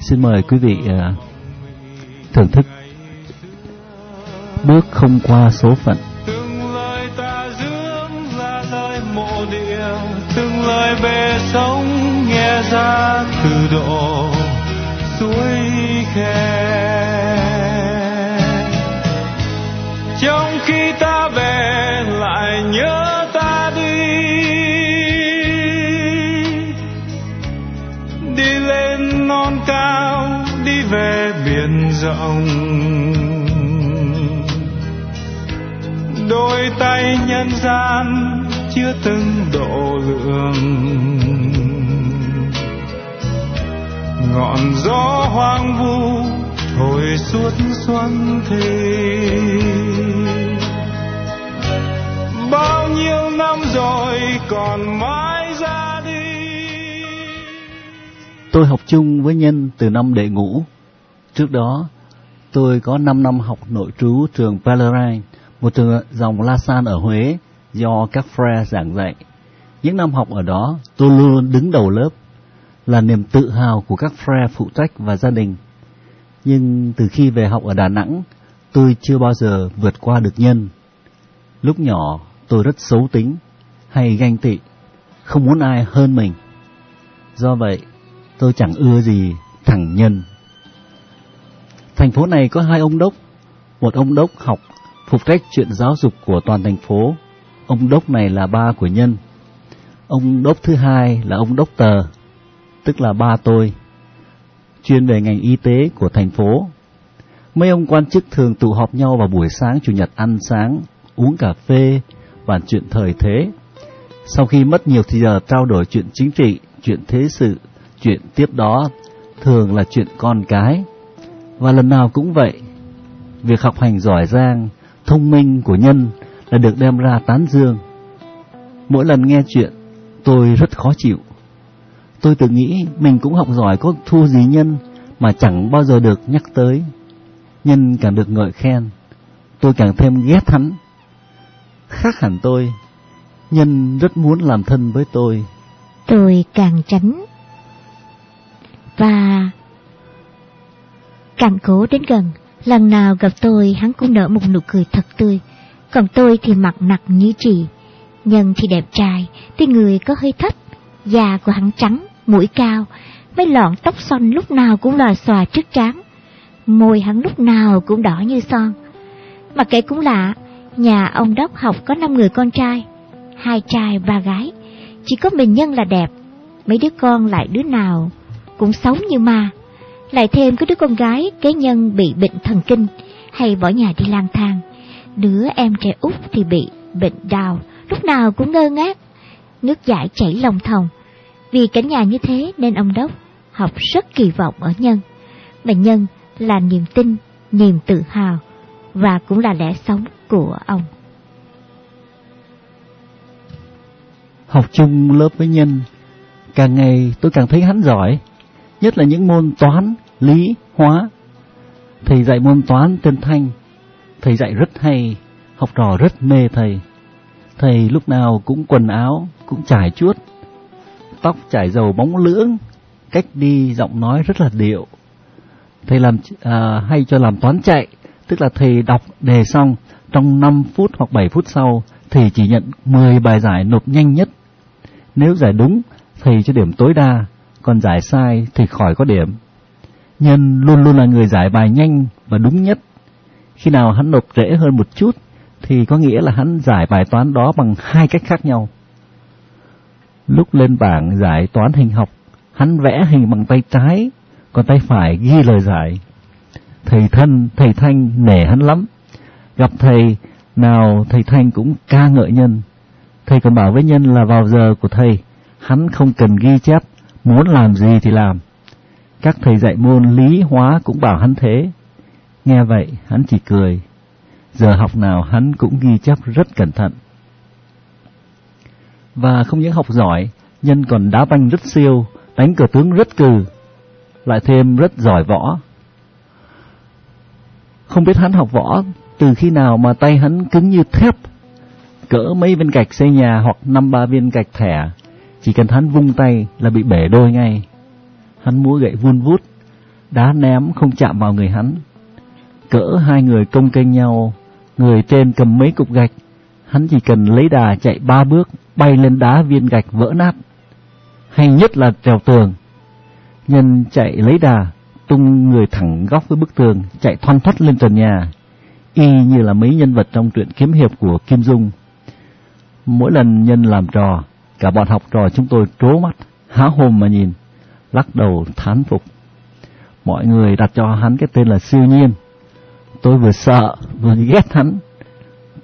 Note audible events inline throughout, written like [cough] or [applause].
Xin mời quý vị uh, thưởng thức Bước không qua số phận. Từng lời ta dưỡng là lời mộ địa Từng lời bề sống nghe ra từ độ suối khe. Trong khi ta về biển rộng đôi tay nhân gian chưa từng độ lượng. Ngọn gió hoang vu thổi suốt xuân thì bao nhiêu năm rồi còn mãi ra đi. Tôi học chung với Nhân từ năm đệ ngũ. Trước đó, tôi có 5 năm học nội trú trường Pellerin, một trường dòng La San ở Huế do các frere giảng dạy. Những năm học ở đó, tôi luôn đứng đầu lớp, là niềm tự hào của các frere phụ trách và gia đình. Nhưng từ khi về học ở Đà Nẵng, tôi chưa bao giờ vượt qua được Nhân. Lúc nhỏ, tôi rất xấu tính, hay ganh tị, không muốn ai hơn mình. Do vậy, tôi chẳng ưa gì thằng Nhân. Thành phố này có hai ông đốc, một ông đốc học phụ trách chuyện giáo dục của toàn thành phố. Ông đốc này là ba của Nhân. Ông đốc thứ hai là ông đốc tờ, tức là ba tôi, chuyên về ngành y tế của thành phố. Mấy ông quan chức thường tụ họp nhau vào buổi sáng chủ nhật ăn sáng, uống cà phê, bàn chuyện thời thế. Sau khi mất nhiều thời giờ trao đổi chuyện chính trị, chuyện thế sự, chuyện tiếp đó thường là chuyện con cái. Và lần nào cũng vậy, việc học hành giỏi giang, thông minh của nhân là được đem ra tán dương. Mỗi lần nghe chuyện, tôi rất khó chịu. Tôi tự nghĩ mình cũng học giỏi có thua gì nhân mà chẳng bao giờ được nhắc tới. Nhân càng được ngợi khen, tôi càng thêm ghét hắn. Khác hẳn tôi, nhân rất muốn làm thân với tôi. Tôi càng tránh và càng cố đến gần. Lần nào gặp tôi hắn cũng nở một nụ cười thật tươi, còn tôi thì mặt nặc như trì. Nhân thì đẹp trai, tuy người có hơi thấp, da của hắn trắng, mũi cao, mấy lọn tóc xanh lúc nào cũng lòa xòa trước trán. Môi hắn lúc nào cũng đỏ như son. Mà kể cũng lạ, nhà ông Đốc học có năm người con trai, hai trai ba gái, chỉ có mình Nhân là đẹp, mấy đứa con lại đứa nào cũng xấu như ma. Lại thêm có đứa con gái kế nhân bị bệnh thần kinh hay bỏ nhà đi lang thang. Đứa em trẻ út thì bị bệnh đau, lúc nào cũng ngơ ngác, nước giải chảy lòng thòng. Vì cảnh nhà như thế nên ông Đốc học rất kỳ vọng ở Nhân. Mà Nhân là niềm tin, niềm tự hào và cũng là lẽ sống của ông. Học chung lớp với Nhân, càng ngày tôi càng thấy hắn giỏi, nhất là những môn toán, lý, hóa. Thầy dạy môn toán tên Thanh, thầy dạy rất hay, học trò rất mê thầy. Thầy lúc nào cũng quần áo, cũng trải chuốt, tóc trải dầu bóng lưỡng, cách đi giọng nói rất là điệu. Thầy làm à, hay cho làm toán chạy, tức là thầy đọc đề xong trong 5 phút hoặc 7 phút sau thầy chỉ nhận 10 bài giải nộp nhanh nhất. Nếu giải đúng, thầy cho điểm tối đa, còn giải sai thì khỏi có điểm. Nhân luôn luôn là người giải bài nhanh và đúng nhất. Khi nào hắn nộp trễ hơn một chút thì có nghĩa là hắn giải bài toán đó bằng hai cách khác nhau. Lúc lên bảng giải toán hình học, hắn vẽ hình bằng tay trái, còn tay phải ghi lời giải. Thầy thân, thầy Thanh nể hắn lắm. Gặp thầy nào thầy Thanh cũng ca ngợi nhân. Thầy còn bảo với nhân là vào giờ của thầy, hắn không cần ghi chép, muốn làm gì thì làm. Các thầy dạy môn lý hóa cũng bảo hắn thế. Nghe vậy, hắn chỉ cười. Giờ học nào hắn cũng ghi chép rất cẩn thận. Và không những học giỏi, nhân còn đá banh rất siêu, đánh cờ tướng rất cừ, lại thêm rất giỏi võ. Không biết hắn học võ từ khi nào mà tay hắn cứng như thép, cỡ mấy viên gạch xây nhà hoặc năm ba viên gạch thẻ, chỉ cần hắn vung tay là bị bể đôi ngay. Hắn múa gậy vun vút, đá ném không chạm vào người hắn. Cỡ hai người công kênh nhau, người trên cầm mấy cục gạch, hắn chỉ cần lấy đà chạy ba bước, bay lên đá viên gạch vỡ nát. Hay nhất là trèo tường. Nhân chạy lấy đà, tung người thẳng góc với bức tường, chạy thoăn thoắt lên trần nhà, y như là mấy nhân vật trong truyện kiếm hiệp của Kim Dung. Mỗi lần nhân làm trò, cả bọn học trò chúng tôi trố mắt, há hồn mà nhìn, lắc đầu thán phục. Mọi người đặt cho hắn cái tên là siêu nhiên. Tôi vừa sợ, vừa ghét hắn.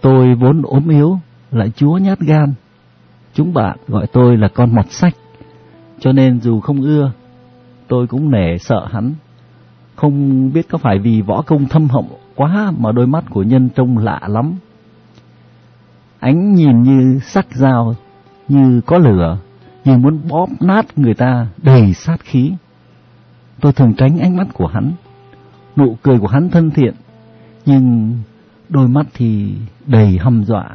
Tôi vốn ốm yếu, lại chúa nhát gan. Chúng bạn gọi tôi là con mọt sách, cho nên dù không ưa, tôi cũng nể sợ hắn. Không biết có phải vì võ công thâm hậu quá mà đôi mắt của nhân trông lạ lắm. Ánh nhìn như sắc dao, như có lửa, như muốn bóp nát người ta đầy sát khí. Tôi thường tránh ánh mắt của hắn. Nụ cười của hắn thân thiện, nhưng đôi mắt thì đầy hăm dọa.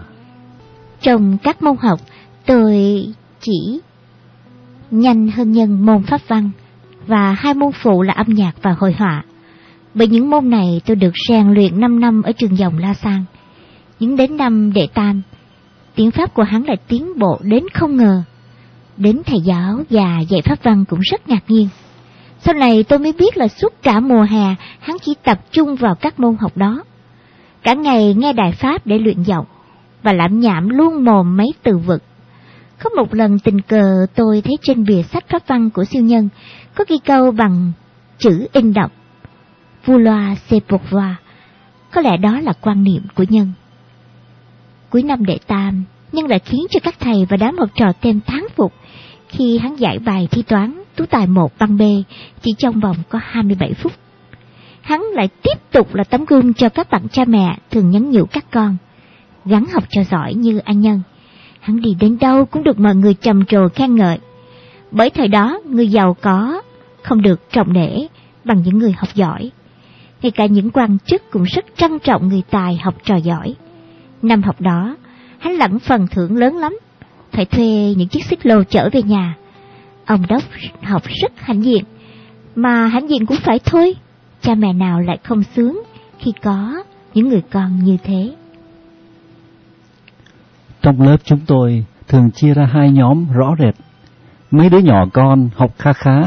Trong các môn học, tôi chỉ nhanh hơn nhân môn pháp văn và hai môn phụ là âm nhạc và hội họa. Bởi những môn này tôi được rèn luyện 5 năm ở trường dòng La Sang. Những đến năm đệ tam, tiếng Pháp của hắn lại tiến bộ đến không ngờ. Đến thầy giáo và dạy Pháp văn cũng rất ngạc nhiên. Sau này tôi mới biết là suốt cả mùa hè, hắn chỉ tập trung vào các môn học đó. Cả ngày nghe đại Pháp để luyện giọng và lãm nhảm luôn mồm mấy từ vực. Có một lần tình cờ, tôi thấy trên bìa sách Pháp văn của siêu nhân có ghi câu bằng chữ in đọc, vouloir, c'est pouvoir. Có lẽ đó là quan niệm của nhân. Cuối năm đệ tam, nhưng lại khiến cho các thầy và đám học trò thêm thán phục khi hắn giải bài thi toán tú tài một băng B chỉ trong vòng có 27 phút. Hắn lại tiếp tục là tấm gương cho các bạn cha mẹ thường nhắn nhủ các con, gắn học cho giỏi như anh Nhân. Hắn đi đến đâu cũng được mọi người trầm trồ khen ngợi. Bởi thời đó, người giàu có không được trọng nể bằng những người học giỏi. Ngay cả những quan chức cũng rất trân trọng người tài học trò giỏi. Năm học đó, hắn lãnh phần thưởng lớn lắm, phải thuê những chiếc xích lô chở về nhà. Ông đốc học rất hãnh diện, mà hãnh diện cũng phải thôi. Cha mẹ nào lại không sướng khi có những người con như thế. Trong lớp chúng tôi thường chia ra hai nhóm rõ rệt. Mấy đứa nhỏ con học khá khá,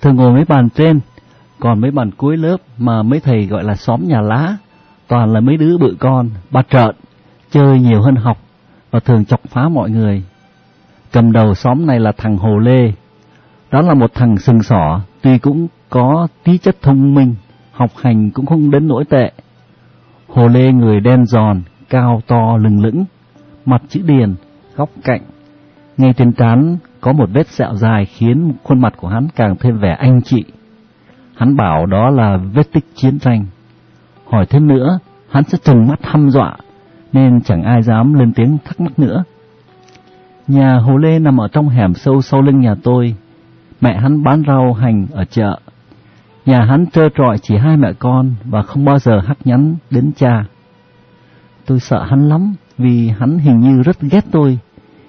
thường ngồi mấy bàn trên, còn mấy bàn cuối lớp mà mấy thầy gọi là xóm nhà lá, toàn là mấy đứa bự con, bà trợn, chơi nhiều hơn học và thường chọc phá mọi người. Cầm đầu xóm này là thằng Hồ Lê. Đó là một thằng sừng sỏ, tuy cũng có tí chất thông minh, học hành cũng không đến nỗi tệ. Hồ Lê người đen giòn, cao to lừng lững, mặt chữ điền, góc cạnh. Ngay trên trán có một vết sẹo dài khiến khuôn mặt của hắn càng thêm vẻ anh chị. Hắn bảo đó là vết tích chiến tranh. Hỏi thêm nữa, hắn sẽ trừng mắt hăm dọa, nên chẳng ai dám lên tiếng thắc mắc nữa. Nhà Hồ Lê nằm ở trong hẻm sâu sau lưng nhà tôi. Mẹ hắn bán rau hành ở chợ. Nhà hắn trơ trọi chỉ hai mẹ con và không bao giờ hắc nhắn đến cha. Tôi sợ hắn lắm vì hắn hình như rất ghét tôi,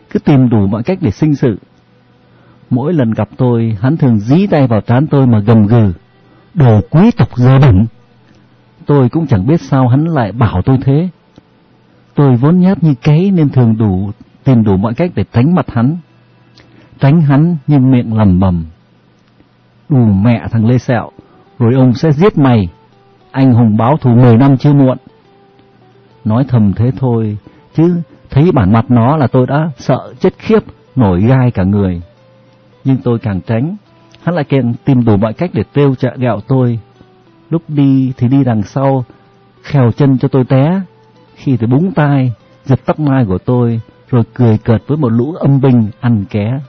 cứ tìm đủ mọi cách để sinh sự. Mỗi lần gặp tôi, hắn thường dí tay vào trán tôi mà gầm gừ, đồ quý tộc dơ bẩn. Tôi cũng chẳng biết sao hắn lại bảo tôi thế. Tôi vốn nhát như cái nên thường đủ tìm đủ mọi cách để tránh mặt hắn. Tránh hắn nhưng miệng lầm bầm. Đủ mẹ thằng Lê Sẹo, rồi ông sẽ giết mày. Anh hùng báo thù 10 năm chưa muộn. Nói thầm thế thôi, chứ thấy bản mặt nó là tôi đã sợ chết khiếp, nổi gai cả người. Nhưng tôi càng tránh, hắn lại càng tìm đủ mọi cách để trêu chạy gạo tôi. Lúc đi thì đi đằng sau, khèo chân cho tôi té, khi thì búng tay giật tóc mai của tôi, rồi cười cợt với một lũ âm binh ăn ké.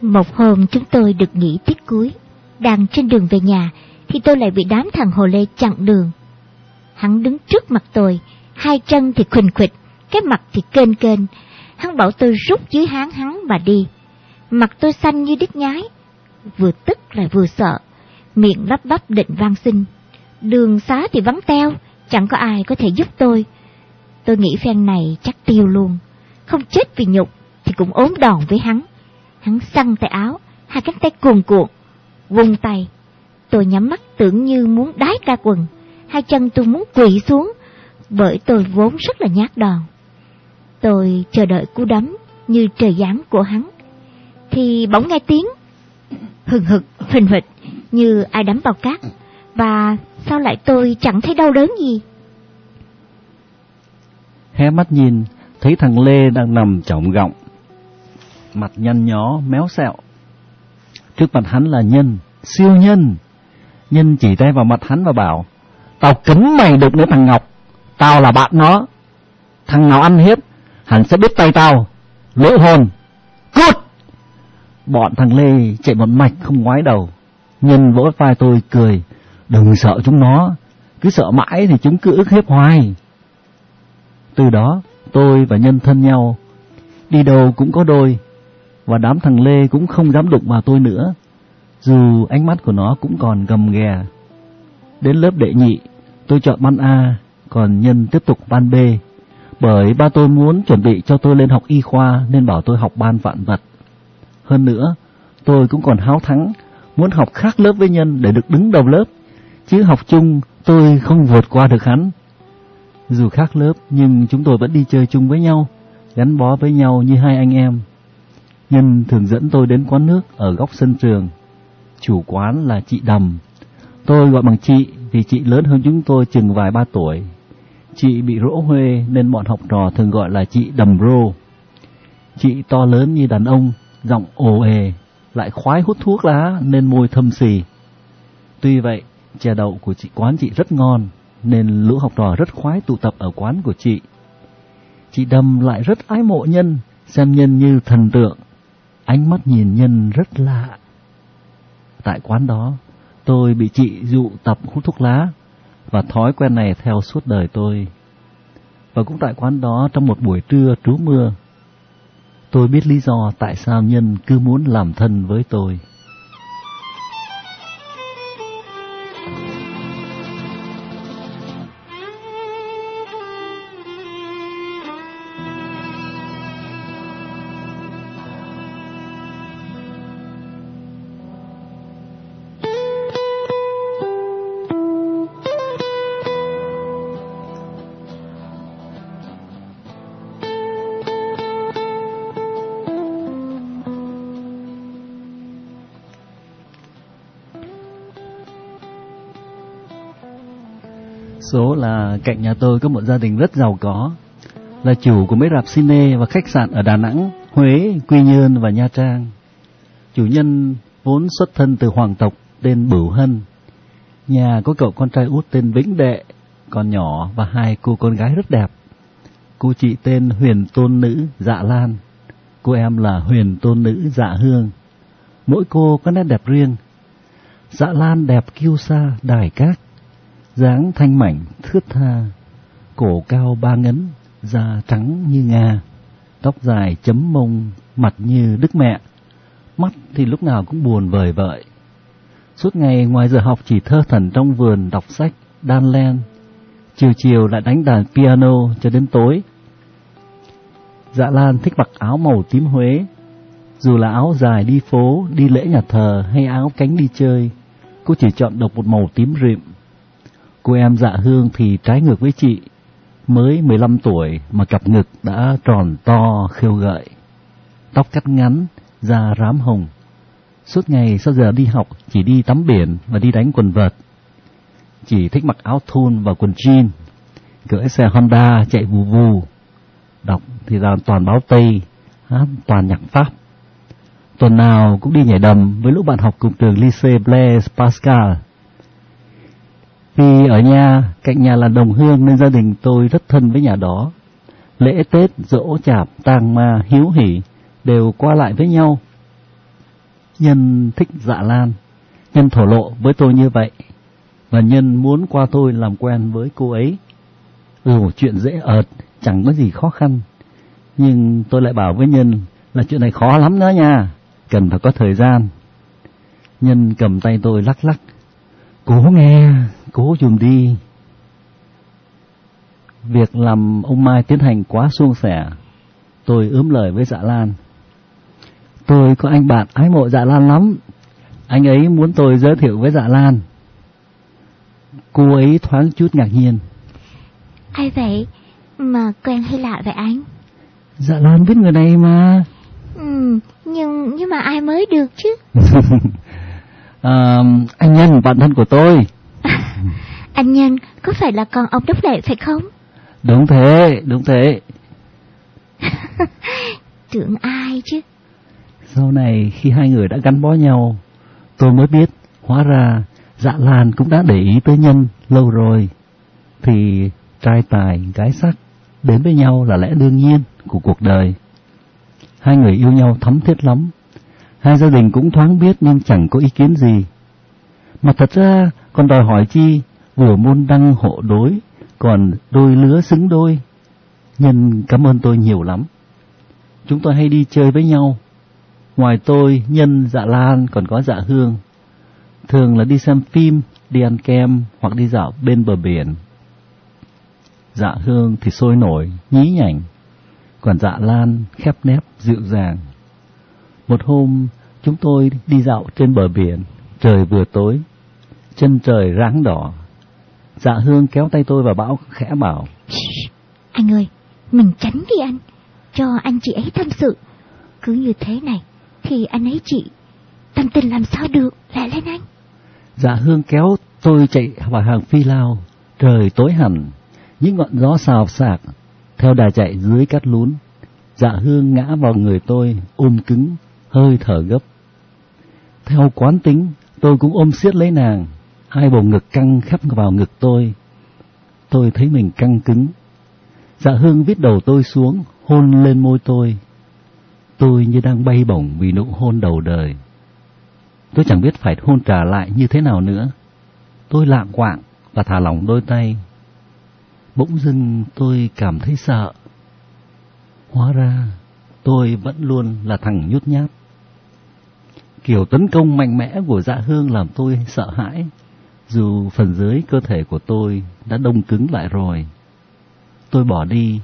Một hôm chúng tôi được nghỉ tiết cuối, đang trên đường về nhà thì tôi lại bị đám thằng Hồ Lê chặn đường. Hắn đứng trước mặt tôi, hai chân thì khuỳnh khuỵch, cái mặt thì kênh kênh. Hắn bảo tôi rút dưới háng hắn mà đi. Mặt tôi xanh như đít nhái, vừa tức lại vừa sợ, miệng lắp bắp định vang xin. Đường xá thì vắng teo, chẳng có ai có thể giúp tôi. Tôi nghĩ phen này chắc tiêu luôn, không chết vì nhục thì cũng ốm đòn với hắn. Hắn săn tay áo, hai cánh tay cuồn cuộn, vung tay. tôi nhắm mắt tưởng như muốn đái ra quần, hai chân tôi muốn quỳ xuống, bởi tôi vốn rất là nhát đòn. Tôi chờ đợi cú đấm như trời giáng của hắn, thì bỗng nghe tiếng hừng hực, phình phịch như ai đấm vào cát, và sao lại tôi chẳng thấy đau đớn gì? Hé mắt nhìn, thấy thằng Lê đang nằm trọng gọng, mặt nhăn nhó, méo xẹo. Trước mặt hắn là Nhân, siêu Nhân. Nhân chỉ tay vào mặt hắn và bảo, tao cấm mày được nữa thằng Ngọc, tao là bạn nó. Thằng nào ăn hiếp, hắn sẽ biết tay tao, lỗ hồn, cút! Bọn thằng Lê chạy một mạch không ngoái đầu. Nhân vỗ vai tôi cười, đừng sợ chúng nó, cứ sợ mãi thì chúng cứ ức hiếp hoài. Từ đó, tôi và Nhân thân nhau, đi đâu cũng có đôi, và đám thằng Lê cũng không dám đụng vào tôi nữa, dù ánh mắt của nó cũng còn gầm ghè. Đến lớp đệ nhị, tôi chọn ban A, còn Nhân tiếp tục ban B, bởi ba tôi muốn chuẩn bị cho tôi lên học y khoa nên bảo tôi học ban vạn vật. Hơn nữa, tôi cũng còn háo thắng, muốn học khác lớp với Nhân để được đứng đầu lớp, chứ học chung tôi không vượt qua được hắn. Dù khác lớp nhưng chúng tôi vẫn đi chơi chung với nhau, gắn bó với nhau như hai anh em. Nhân thường dẫn tôi đến quán nước ở góc sân trường. Chủ quán là chị Đầm. Tôi gọi bằng chị vì chị lớn hơn chúng tôi chừng vài ba tuổi. Chị bị rỗ huê nên bọn học trò thường gọi là chị Đầm Rô. Chị to lớn như đàn ông, giọng ồ ề, lại khoái hút thuốc lá nên môi thâm xì. Tuy vậy, chè đậu của chị quán chị rất ngon, nên lũ học trò rất khoái tụ tập ở quán của chị. Chị Đầm lại rất ái mộ nhân, xem nhân như thần tượng, ánh mắt nhìn nhân rất lạ. Tại quán đó, tôi bị chị dụ tập hút thuốc lá, và thói quen này theo suốt đời tôi. Và cũng tại quán đó trong một buổi trưa trú mưa, tôi biết lý do tại sao nhân cứ muốn làm thân với tôi. Số là cạnh nhà tôi có một gia đình rất giàu có, là chủ của mấy rạp cine và khách sạn ở Đà Nẵng, Huế, Quy Nhơn và Nha Trang. Chủ nhân vốn xuất thân từ hoàng tộc tên Bửu Hân. Nhà có cậu con trai út tên Vĩnh Đệ, còn nhỏ và hai cô con gái rất đẹp. Cô chị tên Huyền Tôn Nữ Dạ Lan, cô em là Huyền Tôn Nữ Dạ Hương. Mỗi cô có nét đẹp riêng. Dạ Lan đẹp kiêu sa, đài cát, dáng thanh mảnh thướt tha, cổ cao ba ngấn, da trắng như nga, tóc dài chấm mông, mặt như đức mẹ, mắt thì lúc nào cũng buồn vời vợi. Suốt ngày ngoài giờ học chỉ thơ thần trong vườn đọc sách, đan len, chiều chiều lại đánh đàn piano cho đến tối. Dạ Lan thích mặc áo màu tím Huế, dù là áo dài đi phố, đi lễ nhà thờ hay áo cánh đi chơi, cô chỉ chọn độc một màu tím rịm Cô em dạ hương thì trái ngược với chị, mới 15 tuổi mà cặp ngực đã tròn to khiêu gợi. Tóc cắt ngắn, da rám hồng. Suốt ngày sau giờ đi học chỉ đi tắm biển và đi đánh quần vợt. Chỉ thích mặc áo thun và quần jean, cưỡi xe Honda chạy vù vù. Đọc thì là toàn báo Tây, hát toàn nhạc Pháp. Tuần nào cũng đi nhảy đầm với lúc bạn học cùng trường Lycée Blaise Pascal vì ở nhà, cạnh nhà là đồng hương nên gia đình tôi rất thân với nhà đó. Lễ Tết, dỗ chạp, tang ma, hiếu hỉ đều qua lại với nhau. Nhân thích dạ lan, nhân thổ lộ với tôi như vậy, và nhân muốn qua tôi làm quen với cô ấy. Ừ, chuyện dễ ợt, chẳng có gì khó khăn. Nhưng tôi lại bảo với nhân là chuyện này khó lắm đó nha, cần phải có thời gian. Nhân cầm tay tôi lắc lắc. Cố nghe, cố dùm đi. Việc làm ông Mai tiến hành quá suôn sẻ, tôi ướm lời với dạ Lan. Tôi có anh bạn ái mộ dạ Lan lắm. Anh ấy muốn tôi giới thiệu với dạ Lan. Cô ấy thoáng chút ngạc nhiên. Ai vậy? Mà quen hay lạ vậy anh? Dạ Lan biết người này mà. Ừ, nhưng nhưng mà ai mới được chứ? [laughs] à, anh Nhân, bạn thân của tôi. Anh Nhân, có phải là con ông Đốc Lệ phải không? Đúng thế, đúng thế. [laughs] Tưởng ai chứ? Sau này khi hai người đã gắn bó nhau, tôi mới biết hóa ra dạ Lan cũng đã để ý tới Nhân lâu rồi. Thì trai tài, gái sắc đến với nhau là lẽ đương nhiên của cuộc đời. Hai người yêu nhau thắm thiết lắm. Hai gia đình cũng thoáng biết nên chẳng có ý kiến gì. Mà thật ra còn đòi hỏi chi, vừa môn đăng hộ đối, còn đôi lứa xứng đôi. Nhân cảm ơn tôi nhiều lắm. Chúng tôi hay đi chơi với nhau. Ngoài tôi, Nhân, Dạ Lan còn có Dạ Hương. Thường là đi xem phim, đi ăn kem hoặc đi dạo bên bờ biển. Dạ Hương thì sôi nổi, nhí nhảnh, còn Dạ Lan khép nép, dịu dàng. Một hôm, chúng tôi đi dạo trên bờ biển, trời vừa tối, chân trời ráng đỏ. Dạ Hương kéo tay tôi và bảo khẽ bảo. Anh ơi, mình tránh đi anh, cho anh chị ấy tâm sự. Cứ như thế này, thì anh ấy chị, tâm tình làm sao được, lẹ lên anh. Dạ Hương kéo tôi chạy vào hàng phi lao, trời tối hẳn, những ngọn gió xào xạc, theo đà chạy dưới cát lún. Dạ Hương ngã vào người tôi, ôm cứng, hơi thở gấp. Theo quán tính, tôi cũng ôm siết lấy nàng, hai bầu ngực căng khắp vào ngực tôi. Tôi thấy mình căng cứng. Dạ Hương viết đầu tôi xuống, hôn lên môi tôi. Tôi như đang bay bổng vì nụ hôn đầu đời. Tôi chẳng biết phải hôn trả lại như thế nào nữa. Tôi lạng quạng và thả lỏng đôi tay. Bỗng dưng tôi cảm thấy sợ. Hóa ra tôi vẫn luôn là thằng nhút nhát. Kiểu tấn công mạnh mẽ của dạ hương làm tôi sợ hãi, dù phần dưới cơ thể của tôi đã đông cứng lại rồi. Tôi bỏ đi,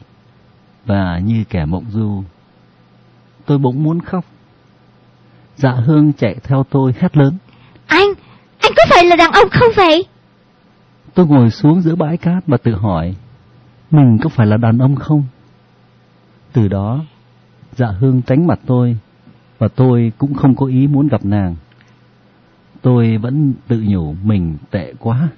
và như kẻ mộng du, tôi bỗng muốn khóc. Dạ hương chạy theo tôi hét lớn. Anh, anh có phải là đàn ông không vậy? Tôi ngồi xuống giữa bãi cát và tự hỏi, mình có phải là đàn ông không? Từ đó, dạ hương tránh mặt tôi, và tôi cũng không có ý muốn gặp nàng. Tôi vẫn tự nhủ mình tệ quá.